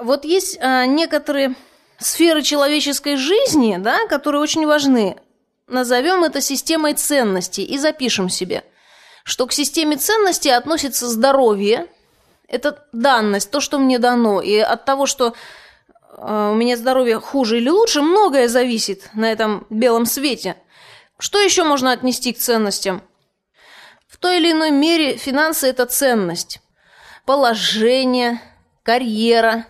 Вот есть а, некоторые сферы человеческой жизни, да, которые очень важны. Назовем это системой ценностей и запишем себе, что к системе ценностей относится здоровье, это данность, то, что мне дано, и от того, что э, у меня здоровье хуже или лучше, многое зависит на этом белом свете. Что еще можно отнести к ценностям? В той или иной мере финансы – это ценность. Положение, карьера,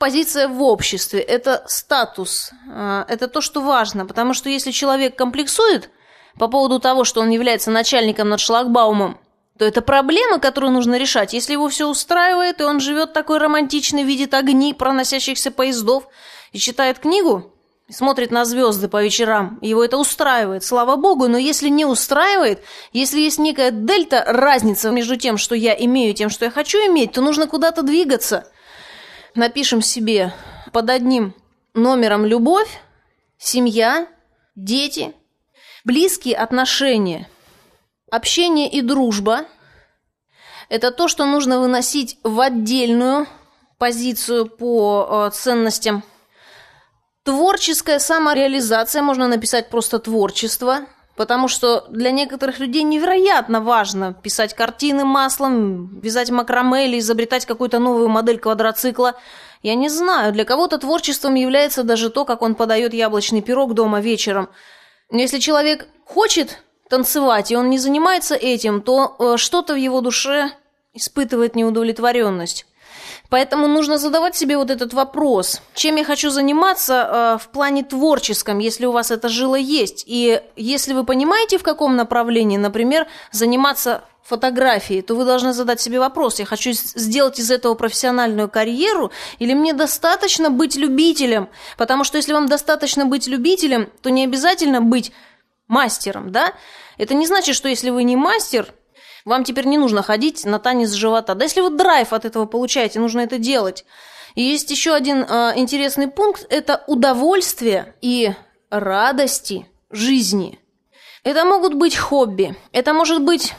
позиция в обществе – это статус, э, это то, что важно. Потому что если человек комплексует по поводу того, что он является начальником над шлагбаумом, то это проблема, которую нужно решать. Если его все устраивает, и он живет такой романтичный, видит огни проносящихся поездов и читает книгу, и смотрит на звезды по вечерам, его это устраивает, слава богу, но если не устраивает, если есть некая дельта, разница между тем, что я имею, и тем, что я хочу иметь, то нужно куда-то двигаться. Напишем себе под одним номером любовь, семья, дети, близкие отношения – Общение и дружба – это то, что нужно выносить в отдельную позицию по э, ценностям. Творческая самореализация, можно написать просто творчество, потому что для некоторых людей невероятно важно писать картины маслом, вязать макраме или изобретать какую-то новую модель квадроцикла. Я не знаю, для кого-то творчеством является даже то, как он подает яблочный пирог дома вечером. Но если человек хочет танцевать, и он не занимается этим, то э, что-то в его душе испытывает неудовлетворенность. Поэтому нужно задавать себе вот этот вопрос. Чем я хочу заниматься э, в плане творческом, если у вас это жило есть? И если вы понимаете, в каком направлении, например, заниматься фотографией, то вы должны задать себе вопрос. Я хочу сделать из этого профессиональную карьеру или мне достаточно быть любителем? Потому что если вам достаточно быть любителем, то не обязательно быть мастером, да? Это не значит, что если вы не мастер, вам теперь не нужно ходить на танец живота. Да если вы драйв от этого получаете, нужно это делать. И есть еще один э, интересный пункт – это удовольствие и радости жизни. Это могут быть хобби, это может быть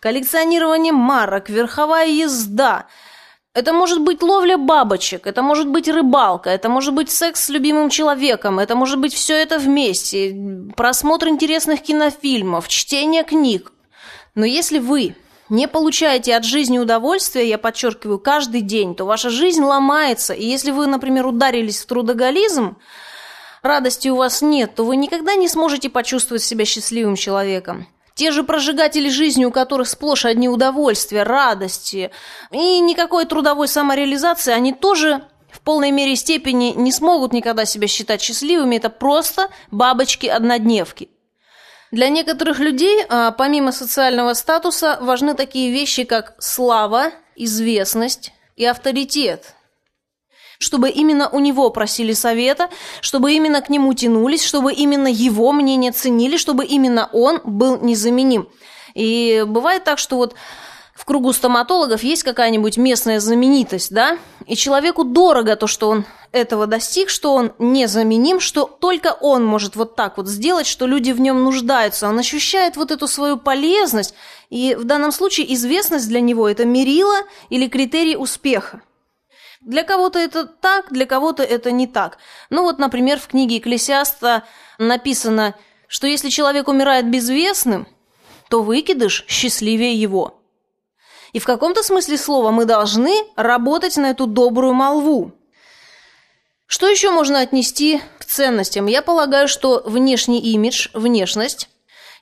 коллекционирование марок, верховая езда – это может быть ловля бабочек, это может быть рыбалка, это может быть секс с любимым человеком, это может быть все это вместе, просмотр интересных кинофильмов, чтение книг. Но если вы не получаете от жизни удовольствия, я подчеркиваю, каждый день, то ваша жизнь ломается. И если вы, например, ударились в трудоголизм, радости у вас нет, то вы никогда не сможете почувствовать себя счастливым человеком. Те же прожигатели жизни, у которых сплошь одни удовольствия, радости и никакой трудовой самореализации, они тоже в полной мере степени не смогут никогда себя считать счастливыми. Это просто бабочки-однодневки. Для некоторых людей, а, помимо социального статуса, важны такие вещи, как слава, известность и авторитет чтобы именно у него просили совета, чтобы именно к нему тянулись, чтобы именно его мнение ценили, чтобы именно он был незаменим. И бывает так, что вот в кругу стоматологов есть какая-нибудь местная знаменитость, да, и человеку дорого то, что он этого достиг, что он незаменим, что только он может вот так вот сделать, что люди в нем нуждаются. Он ощущает вот эту свою полезность, и в данном случае известность для него – это мерило или критерий успеха. Для кого-то это так, для кого-то это не так. Ну вот, например, в книге Экклесиаста написано, что если человек умирает безвестным, то выкидыш счастливее его. И в каком-то смысле слова мы должны работать на эту добрую молву. Что еще можно отнести к ценностям? Я полагаю, что внешний имидж, внешность,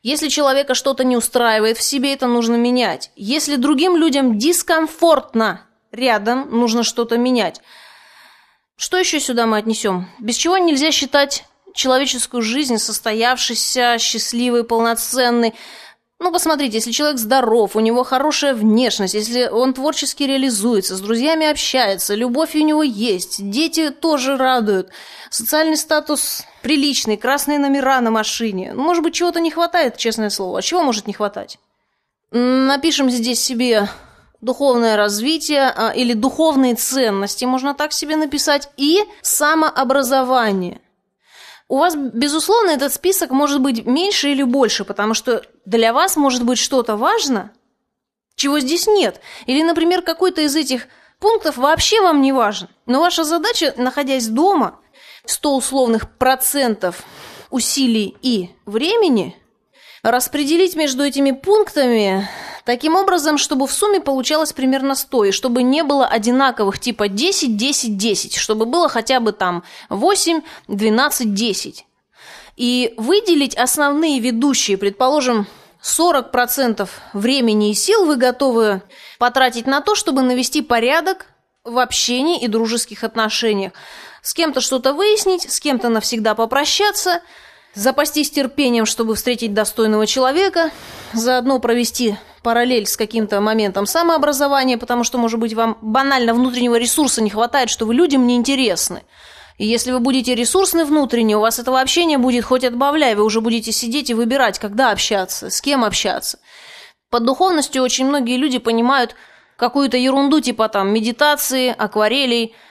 если человека что-то не устраивает в себе, это нужно менять. Если другим людям дискомфортно рядом, нужно что-то менять. Что еще сюда мы отнесем? Без чего нельзя считать человеческую жизнь состоявшейся, счастливой, полноценной. Ну, посмотрите, если человек здоров, у него хорошая внешность, если он творчески реализуется, с друзьями общается, любовь у него есть, дети тоже радуют, социальный статус приличный, красные номера на машине. Ну, может быть, чего-то не хватает, честное слово. А чего может не хватать? Напишем здесь себе духовное развитие а, или духовные ценности, можно так себе написать, и самообразование. У вас, безусловно, этот список может быть меньше или больше, потому что для вас может быть что-то важно, чего здесь нет. Или, например, какой-то из этих пунктов вообще вам не важен. Но ваша задача, находясь дома, 100 условных процентов усилий и времени распределить между этими пунктами таким образом, чтобы в сумме получалось примерно 100, и чтобы не было одинаковых типа 10, 10, 10, чтобы было хотя бы там 8, 12, 10. И выделить основные ведущие, предположим, 40% времени и сил вы готовы потратить на то, чтобы навести порядок в общении и дружеских отношениях. С кем-то что-то выяснить, с кем-то навсегда попрощаться, запастись терпением, чтобы встретить достойного человека, заодно провести параллель с каким-то моментом самообразования, потому что, может быть, вам банально внутреннего ресурса не хватает, что вы людям не интересны. И если вы будете ресурсны внутренне, у вас этого общения будет хоть отбавляй, вы уже будете сидеть и выбирать, когда общаться, с кем общаться. Под духовностью очень многие люди понимают какую-то ерунду типа там медитации, акварелей –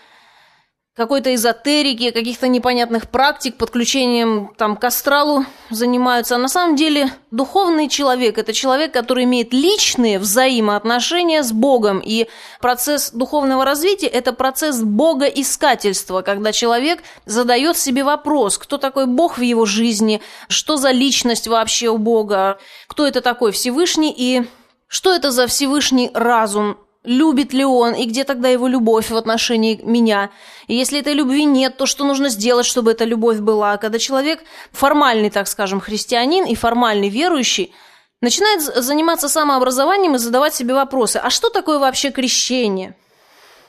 какой-то эзотерики, каких-то непонятных практик, подключением там к астралу занимаются. А на самом деле духовный человек – это человек, который имеет личные взаимоотношения с Богом. И процесс духовного развития – это процесс богоискательства, когда человек задает себе вопрос, кто такой Бог в его жизни, что за личность вообще у Бога, кто это такой Всевышний и что это за Всевышний разум, любит ли он, и где тогда его любовь в отношении меня. И если этой любви нет, то что нужно сделать, чтобы эта любовь была? Когда человек формальный, так скажем, христианин и формальный верующий, начинает заниматься самообразованием и задавать себе вопросы, а что такое вообще крещение?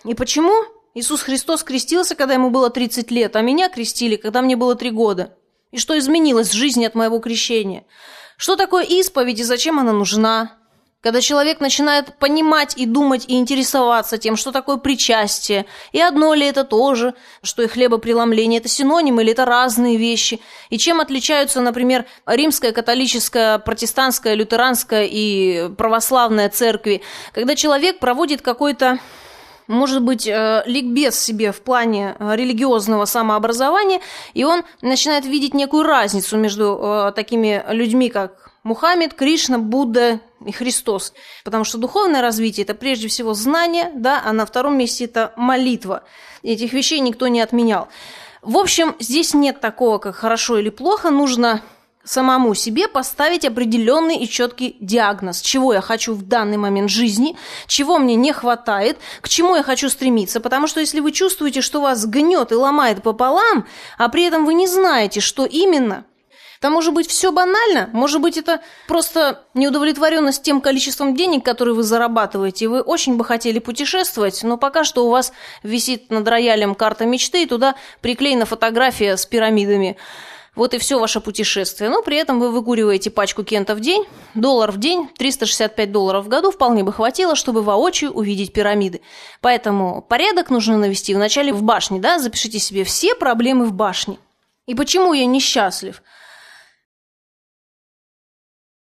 И почему Иисус Христос крестился, когда ему было 30 лет, а меня крестили, когда мне было 3 года? И что изменилось в жизни от моего крещения? Что такое исповедь и зачем она нужна? Когда человек начинает понимать и думать и интересоваться тем, что такое причастие, и одно ли это тоже, что и хлебопреломление – это синонимы или это разные вещи, и чем отличаются, например, римская, католическая, протестантская, лютеранская и православная церкви, когда человек проводит какой-то может быть, э, ликбез себе в плане э, религиозного самообразования, и он начинает видеть некую разницу между э, такими людьми, как Мухаммед, Кришна, Будда и Христос. Потому что духовное развитие – это прежде всего знание, да, а на втором месте это молитва. Этих вещей никто не отменял. В общем, здесь нет такого, как хорошо или плохо. Нужно самому себе поставить определенный и четкий диагноз, чего я хочу в данный момент жизни, чего мне не хватает, к чему я хочу стремиться. Потому что если вы чувствуете, что вас гнет и ломает пополам, а при этом вы не знаете, что именно – там может быть все банально, может быть это просто неудовлетворенность тем количеством денег, которые вы зарабатываете. Вы очень бы хотели путешествовать, но пока что у вас висит над роялем карта мечты, и туда приклеена фотография с пирамидами. Вот и все ваше путешествие. Но при этом вы выкуриваете пачку кента в день, доллар в день, 365 долларов в году вполне бы хватило, чтобы воочию увидеть пирамиды. Поэтому порядок нужно навести вначале в башне, да, запишите себе все проблемы в башне. И почему я несчастлив?